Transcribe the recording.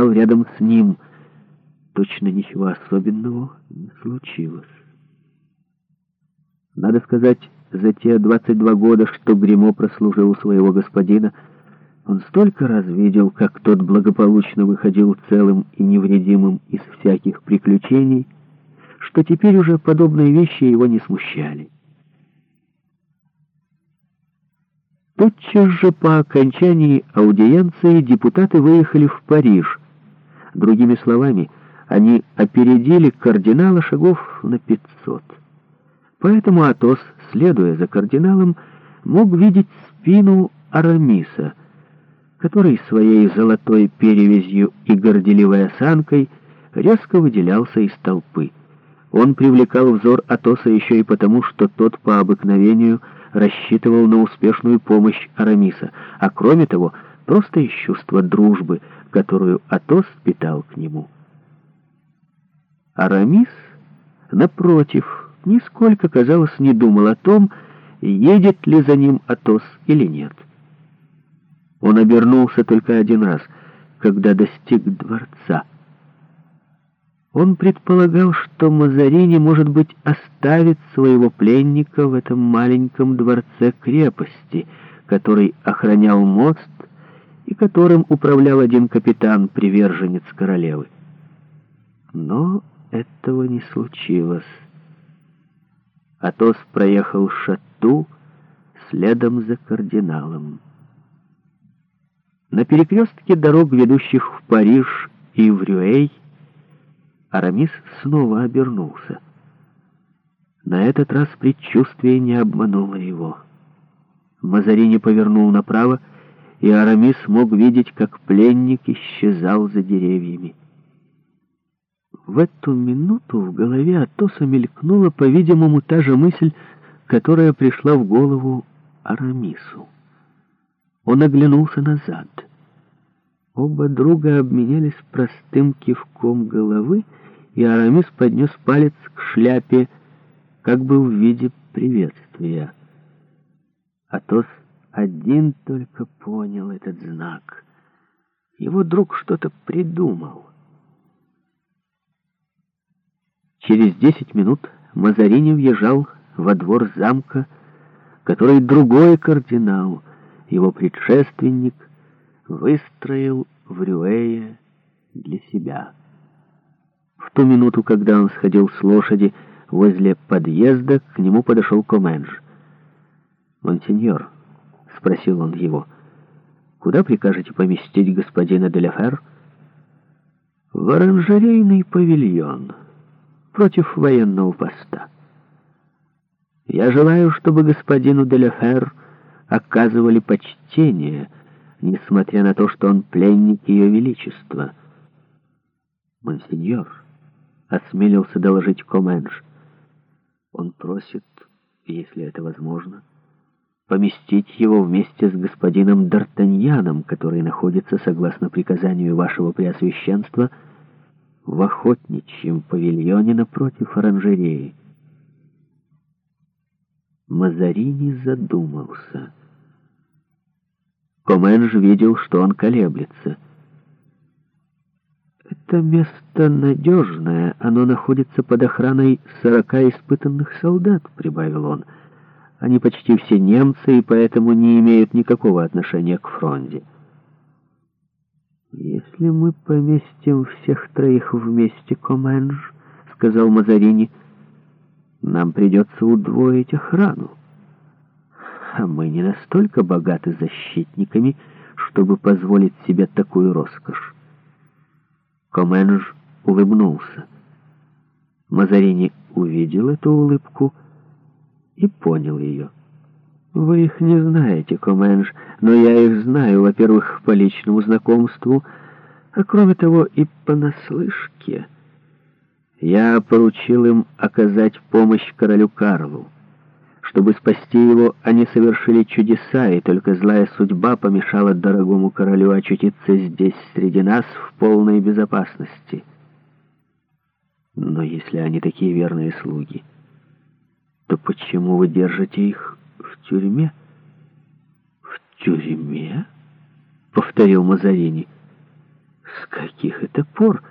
встал рядом с ним. Точно ничего особенного не случилось. Надо сказать, за те 22 года, что Гремо прослужил у своего господина, он столько раз видел, как тот благополучно выходил целым и невредимым из всяких приключений, что теперь уже подобные вещи его не смущали. Тотчас же по окончании аудиенции депутаты выехали в Париж, Другими словами, они опередили кардинала шагов на 500. Поэтому Атос, следуя за кардиналом, мог видеть спину Арамиса, который своей золотой перевязью и горделивой осанкой резко выделялся из толпы. Он привлекал взор Атоса еще и потому, что тот по обыкновению рассчитывал на успешную помощь Арамиса, а кроме того — просто из чувства дружбы, которую Атос питал к нему. Арамис, напротив, нисколько, казалось, не думал о том, едет ли за ним Атос или нет. Он обернулся только один раз, когда достиг дворца. Он предполагал, что Мазарини, может быть, оставит своего пленника в этом маленьком дворце крепости, который охранял мост, и которым управлял один капитан, приверженец королевы. Но этого не случилось. Атос проехал шату следом за кардиналом. На перекрестке дорог, ведущих в Париж и в Рюэй, Арамис снова обернулся. На этот раз предчувствие не обмануло его. Мазарини повернул направо, и Арамис мог видеть, как пленник исчезал за деревьями. В эту минуту в голове Атоса мелькнула, по-видимому, та же мысль, которая пришла в голову Арамису. Он оглянулся назад. Оба друга обменялись простым кивком головы, и Арамис поднес палец к шляпе, как бы в виде приветствия. Атос один только понял этот знак. Его друг что-то придумал. Через десять минут Мазарини въезжал во двор замка, который другой кардинал, его предшественник, выстроил в Рюэе для себя. В ту минуту, когда он сходил с лошади возле подъезда, к нему подошел Комендж. «Монсеньор», спросил он его. «Куда прикажете поместить господина Деляфер?» «В оранжерейный павильон против военного поста. Я желаю, чтобы господину Деляфер оказывали почтение, несмотря на то, что он пленник Ее Величества». «Монсеньор», — осмелился доложить Коменш, — «он просит, если это возможно» поместить его вместе с господином Д'Артаньяном, который находится, согласно приказанию вашего Преосвященства, в охотничьем павильоне напротив оранжереи. Мазарини задумался. Коменж видел, что он колеблется. «Это место надежное, оно находится под охраной сорока испытанных солдат», — прибавил он, — они почти все немцы и поэтому не имеют никакого отношения к фронте. «Если мы поместим всех троих вместе, Коменж», — сказал Мазарини, — «нам придется удвоить охрану. А мы не настолько богаты защитниками, чтобы позволить себе такую роскошь». Коменж улыбнулся. Мазарини увидел эту улыбку — и понял ее. «Вы их не знаете, Коменж, но я их знаю, во-первых, по личному знакомству, а кроме того и понаслышке. Я поручил им оказать помощь королю Карлу. Чтобы спасти его, они совершили чудеса, и только злая судьба помешала дорогому королю очутиться здесь, среди нас, в полной безопасности. Но если они такие верные слуги...» то почему вы держите их в тюрьме? В тюрьме? Повторил Мазарини. С каких это пор?